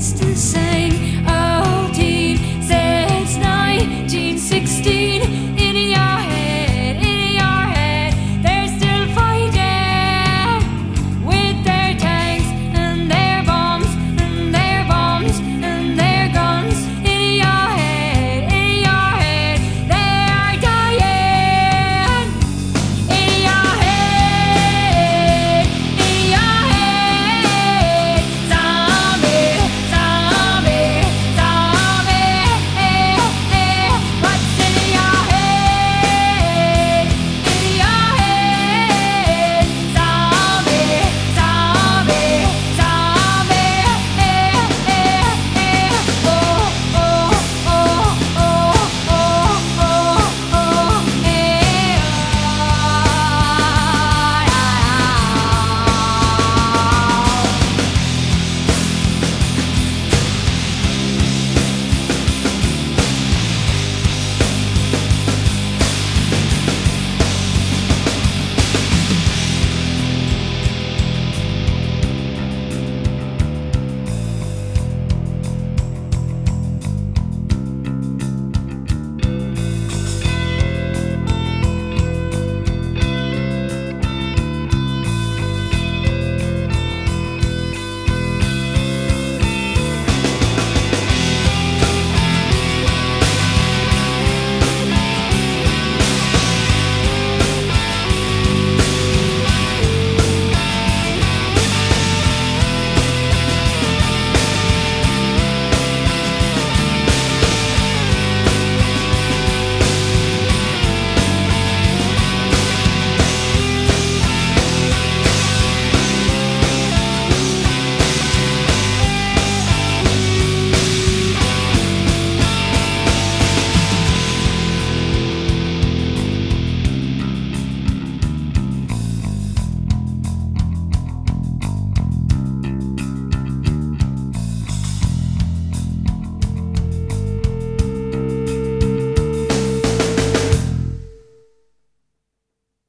it's the same.